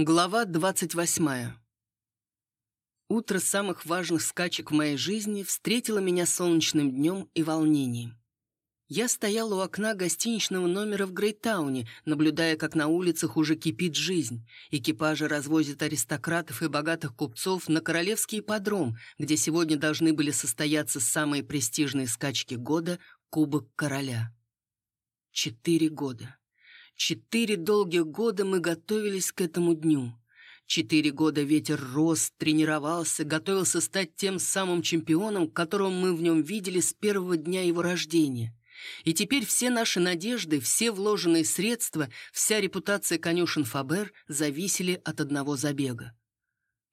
Глава 28. Утро самых важных скачек в моей жизни встретило меня солнечным днем и волнением. Я стоял у окна гостиничного номера в Грейтауне, наблюдая, как на улицах уже кипит жизнь. Экипажи развозят аристократов и богатых купцов на Королевский ипподром, где сегодня должны были состояться самые престижные скачки года — Кубок Короля. Четыре года. Четыре долгих года мы готовились к этому дню. Четыре года ветер рос, тренировался, готовился стать тем самым чемпионом, которого мы в нем видели с первого дня его рождения. И теперь все наши надежды, все вложенные средства, вся репутация конюшен Фабер зависели от одного забега.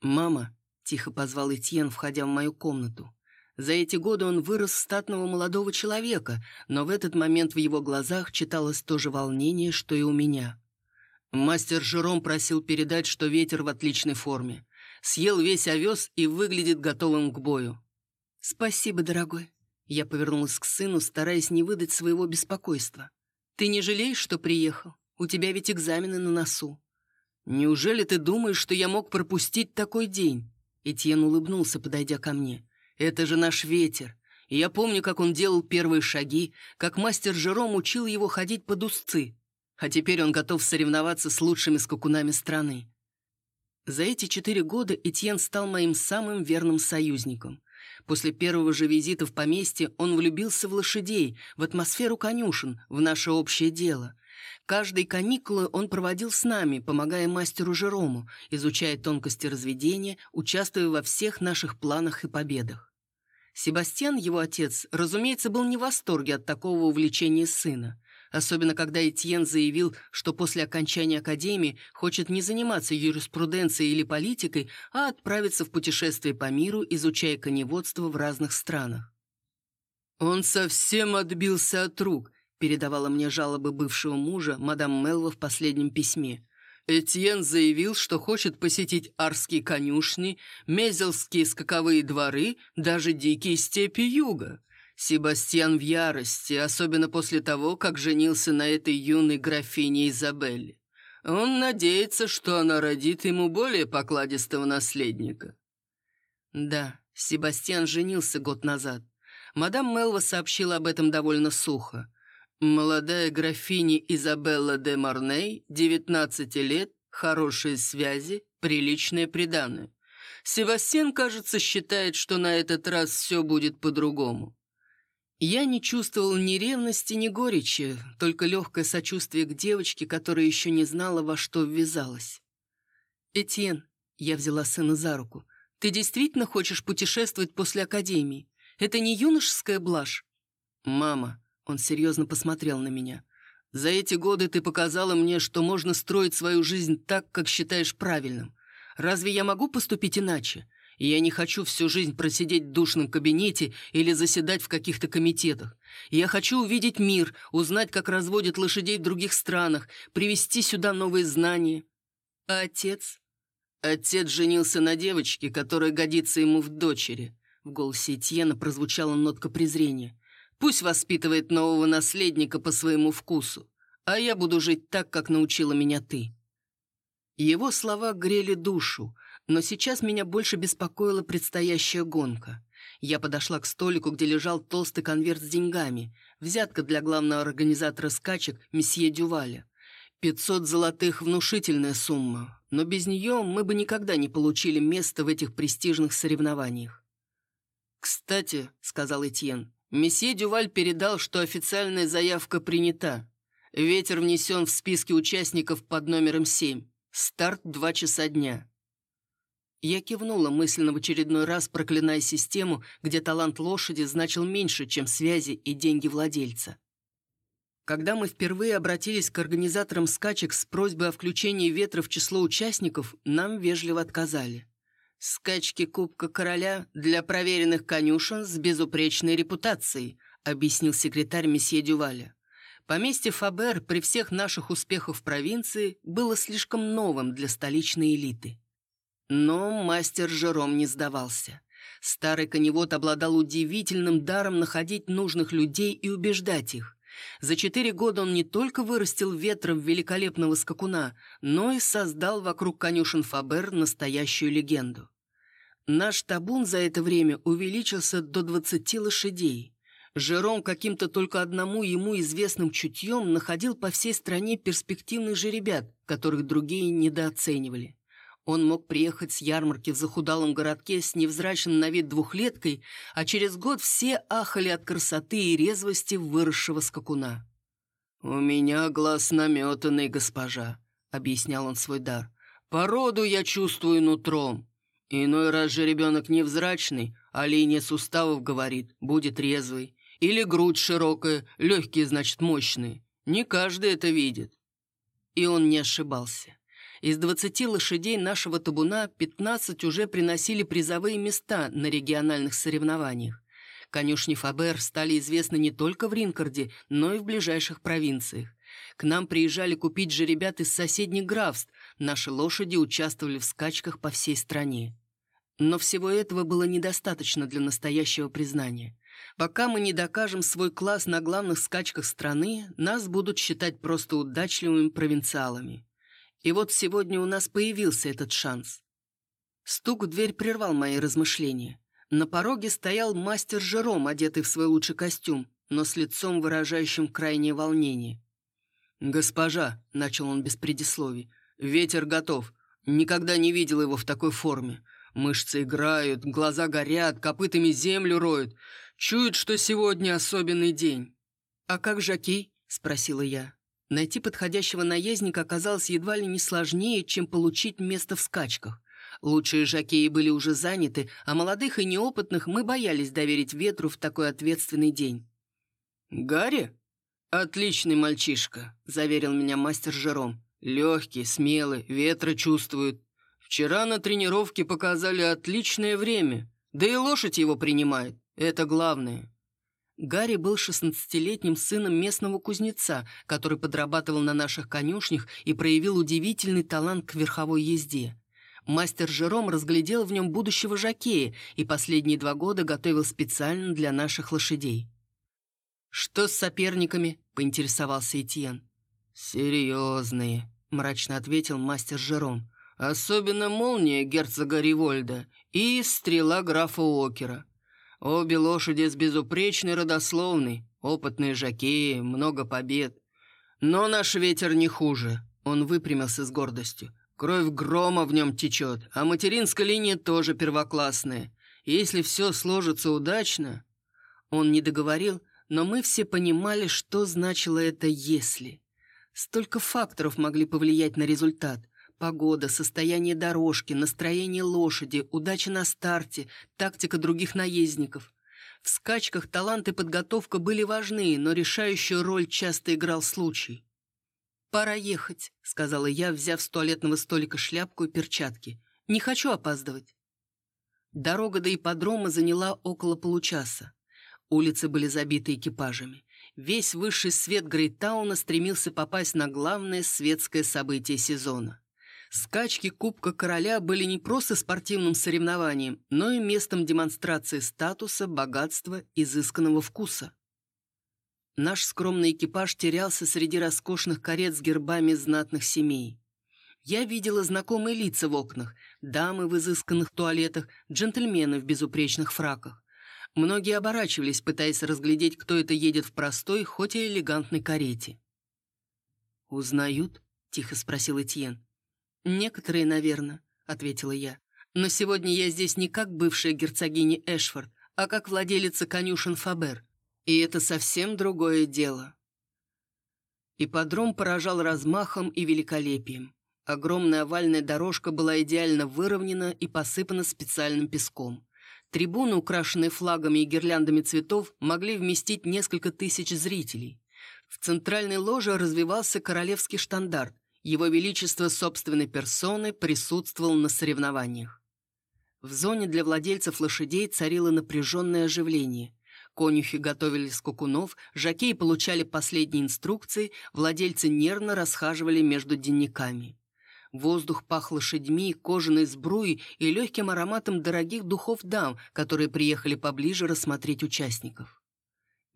«Мама», — тихо позвал Этьен, входя в мою комнату, за эти годы он вырос статного молодого человека, но в этот момент в его глазах читалось то же волнение, что и у меня. Мастер Жером просил передать, что ветер в отличной форме. Съел весь овес и выглядит готовым к бою. «Спасибо, дорогой». Я повернулась к сыну, стараясь не выдать своего беспокойства. «Ты не жалеешь, что приехал? У тебя ведь экзамены на носу». «Неужели ты думаешь, что я мог пропустить такой день?» Этьен улыбнулся, подойдя ко мне. Это же наш ветер. И я помню, как он делал первые шаги, как мастер Жером учил его ходить под узцы. А теперь он готов соревноваться с лучшими скакунами страны. За эти четыре года Этьен стал моим самым верным союзником. После первого же визита в поместье он влюбился в лошадей, в атмосферу конюшен, в наше общее дело. Каждые каникулы он проводил с нами, помогая мастеру Жерому, изучая тонкости разведения, участвуя во всех наших планах и победах. Себастьян, его отец, разумеется, был не в восторге от такого увлечения сына, особенно когда Этьен заявил, что после окончания академии хочет не заниматься юриспруденцией или политикой, а отправиться в путешествие по миру, изучая коневодство в разных странах. «Он совсем отбился от рук», передавала мне жалобы бывшего мужа, мадам Мелва в последнем письме. Этьен заявил, что хочет посетить арские конюшни, мезельские скаковые дворы, даже дикие степи юга. Себастьян в ярости, особенно после того, как женился на этой юной графине Изабелле. Он надеется, что она родит ему более покладистого наследника. Да, Себастьян женился год назад. Мадам Мелва сообщила об этом довольно сухо. Молодая графиня Изабелла де Марней, 19 лет, хорошие связи, приличное приданое. Севастьян, кажется, считает, что на этот раз все будет по-другому. Я не чувствовал ни ревности, ни горечи, только легкое сочувствие к девочке, которая еще не знала, во что ввязалась. «Этьен», — я взяла сына за руку, — «ты действительно хочешь путешествовать после академии? Это не юношеская блажь?» «Мама», он серьезно посмотрел на меня. «За эти годы ты показала мне, что можно строить свою жизнь так, как считаешь правильным. Разве я могу поступить иначе? я не хочу всю жизнь просидеть в душном кабинете или заседать в каких-то комитетах. Я хочу увидеть мир, узнать, как разводят лошадей в других странах, привезти сюда новые знания. А отец? Отец женился на девочке, которая годится ему в дочери. В голосе Этьена прозвучала нотка презрения. Пусть воспитывает нового наследника по своему вкусу, а я буду жить так, как научила меня ты». Его слова грели душу, но сейчас меня больше беспокоила предстоящая гонка. Я подошла к столику, где лежал толстый конверт с деньгами, взятка для главного организатора скачек, месье Дюваля. Пятьсот золотых – внушительная сумма, но без нее мы бы никогда не получили место в этих престижных соревнованиях. «Кстати», — сказал Этьен, Месье Дюваль передал, что официальная заявка принята. Ветер внесен в списки участников под номером 7. Старт два часа дня. Я кивнула мысленно в очередной раз, проклиная систему, где талант лошади значил меньше, чем связи и деньги владельца. Когда мы впервые обратились к организаторам скачек с просьбой о включении ветра в число участников, нам вежливо отказали. «Скачки Кубка Короля для проверенных конюшен с безупречной репутацией», объяснил секретарь месье Дюваля. Поместье Фабер при всех наших успехах в провинции было слишком новым для столичной элиты. Но мастер Жером не сдавался. Старый коневод обладал удивительным даром находить нужных людей и убеждать их. За четыре года он не только вырастил ветром великолепного скакуна, но и создал вокруг конюшен Фабер настоящую легенду. Наш табун за это время увеличился до 20 лошадей. Жером каким-то только одному ему известным чутьем находил по всей стране перспективных жеребят, которых другие недооценивали. Он мог приехать с ярмарки в захудалом городке с невзрачным на вид двухлеткой, а через год все ахали от красоты и резвости выросшего скакуна. «У меня глаз наметанный, госпожа», — объяснял он свой дар. «Породу я чувствую нутром. Иной раз же ребенок невзрачный, а линия суставов, говорит, будет резвый. Или грудь широкая, легкие, значит, мощные. Не каждый это видит». И он не ошибался. Из 20 лошадей нашего табуна 15 уже приносили призовые места на региональных соревнованиях. Конюшни Фабер стали известны не только в Ринкарде, но и в ближайших провинциях. К нам приезжали купить же ребят из соседних графств, наши лошади участвовали в скачках по всей стране. Но всего этого было недостаточно для настоящего признания. Пока мы не докажем свой класс на главных скачках страны, нас будут считать просто удачливыми провинциалами. И вот сегодня у нас появился этот шанс. Стук в дверь прервал мои размышления. На пороге стоял мастер Жером, одетый в свой лучший костюм, но с лицом, выражающим крайнее волнение. «Госпожа», — начал он без предисловий, — «ветер готов. Никогда не видел его в такой форме. Мышцы играют, глаза горят, копытами землю роют. Чуют, что сегодня особенный день». «А как Жакей?» — спросила я. Найти подходящего наездника оказалось едва ли не сложнее, чем получить место в скачках. Лучшие жакеи были уже заняты, а молодых и неопытных мы боялись доверить ветру в такой ответственный день. «Гарри? Отличный мальчишка», — заверил меня мастер Жером. «Легкий, смелый, ветра чувствует. Вчера на тренировке показали отличное время, да и лошадь его принимает. Это главное». Гарри был шестнадцатилетним сыном местного кузнеца, который подрабатывал на наших конюшнях и проявил удивительный талант к верховой езде. Мастер Жером разглядел в нем будущего жакея и последние два года готовил специально для наших лошадей. «Что с соперниками?» — поинтересовался Этьен. «Серьезные», — мрачно ответил мастер Жером. «Особенно молния герцога Ривольда и стрела графа Окера. Обе лошади с безупречной родословной, опытные жакеи, много побед. Но наш ветер не хуже. Он выпрямился с гордостью. Кровь грома в нем течет, а материнская линия тоже первоклассная. Если все сложится удачно... Он не договорил, но мы все понимали, что значило это «если». Столько факторов могли повлиять на результат — Погода, состояние дорожки, настроение лошади, удача на старте, тактика других наездников. В скачках талант и подготовка были важны, но решающую роль часто играл случай. «Пора ехать», — сказала я, взяв с туалетного столика шляпку и перчатки. «Не хочу опаздывать». Дорога до ипподрома заняла около получаса. Улицы были забиты экипажами. Весь высший свет Грейтауна стремился попасть на главное светское событие сезона. Скачки Кубка Короля были не просто спортивным соревнованием, но и местом демонстрации статуса, богатства, изысканного вкуса. Наш скромный экипаж терялся среди роскошных карет с гербами знатных семей. Я видела знакомые лица в окнах, дамы в изысканных туалетах, джентльмены в безупречных фраках. Многие оборачивались, пытаясь разглядеть, кто это едет в простой, хоть и элегантной карете. «Узнают?» — тихо спросил Этьен. «Некоторые, наверное», — ответила я. «Но сегодня я здесь не как бывшая герцогиня Эшфорд, а как владелица конюшен Фабер. И это совсем другое дело». Ипподром поражал размахом и великолепием. Огромная овальная дорожка была идеально выровнена и посыпана специальным песком. Трибуны, украшенные флагами и гирляндами цветов, могли вместить несколько тысяч зрителей. В центральной ложе развивался королевский штандарт, его Величество собственной персоны присутствовал на соревнованиях. В зоне для владельцев лошадей царило напряженное оживление. Конюхи готовили скакунов, жакеи получали последние инструкции, владельцы нервно расхаживали между денниками. Воздух пах лошадьми, кожаной сбруей и легким ароматом дорогих духов дам, которые приехали поближе рассмотреть участников.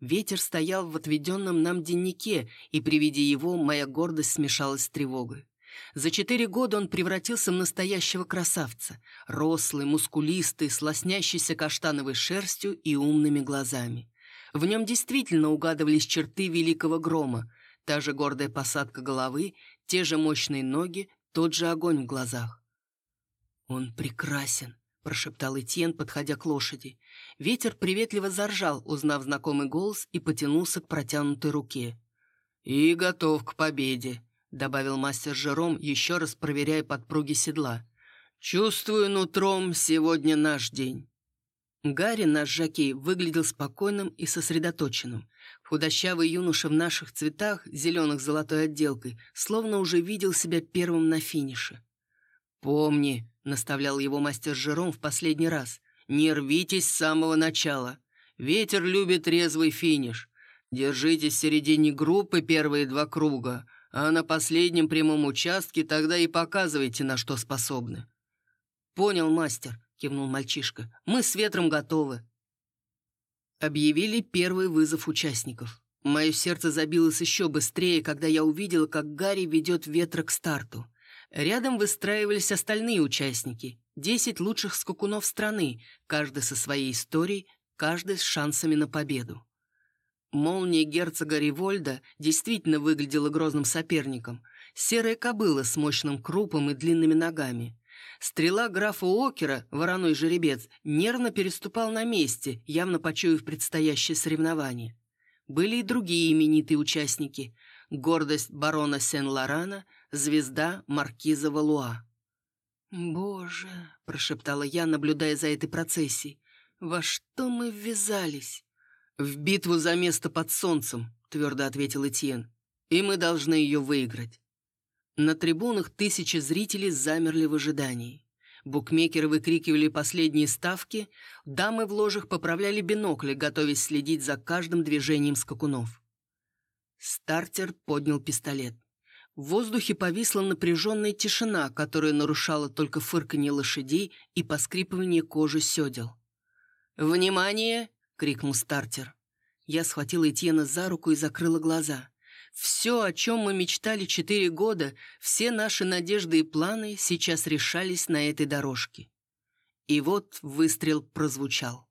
Ветер стоял в отведенном нам деннике, и при виде его моя гордость смешалась с тревогой. За четыре года он превратился в настоящего красавца. Рослый, мускулистый, с лоснящейся каштановой шерстью и умными глазами. В нем действительно угадывались черты великого грома. Та же гордая посадка головы, те же мощные ноги, тот же огонь в глазах. «Он прекрасен», — прошептал Этьен, подходя к лошади. Ветер приветливо заржал, узнав знакомый голос, и потянулся к протянутой руке. «И готов к победе», — добавил мастер Жером, еще раз проверяя подпруги седла. «Чувствую нутром, сегодня наш день». Гарри, наш жакей, выглядел спокойным и сосредоточенным. Худощавый юноша в наших цветах, зеленых с золотой отделкой, словно уже видел себя первым на финише. «Помни», — наставлял его мастер Жером в последний раз, «не рвитесь с самого начала. Ветер любит резвый финиш. Держитесь в середине группы первые два круга, а на последнем прямом участке тогда и показывайте, на что способны». «Понял, мастер», — кивнул мальчишка. «Мы с ветром готовы». Объявили первый вызов участников. Мое сердце забилось еще быстрее, когда я увидела, как Гарри ведет ветра к старту. Рядом выстраивались остальные участники. Десять лучших скакунов страны, каждый со своей историей, каждый с шансами на победу. Молния герцога Ривольда действительно выглядела грозным соперником. Серая кобыла с мощным крупом и длинными ногами. Стрела графа Окера, вороной жеребец, нервно переступал на месте, явно почуяв предстоящее соревнование. Были и другие именитые участники. Гордость барона Сен-Лорана, звезда маркиза Валуа. «Боже!» — прошептала я, наблюдая за этой процессией. «Во что мы ввязались?» «В битву за место под солнцем», — твердо ответил Этьен. «И мы должны ее выиграть». На трибунах тысячи зрителей замерли в ожидании. Букмекеры выкрикивали последние ставки, дамы в ложах поправляли бинокли, готовясь следить за каждым движением скакунов. Стартер поднял пистолет. В воздухе повисла напряженная тишина, которая нарушала только фырканье лошадей и поскрипывание кожи седел. «Внимание!» крикнул стартер. Я схватила Этьена за руку и закрыла глаза. Все, о чем мы мечтали четыре года, все наши надежды и планы сейчас решались на этой дорожке. И вот выстрел прозвучал.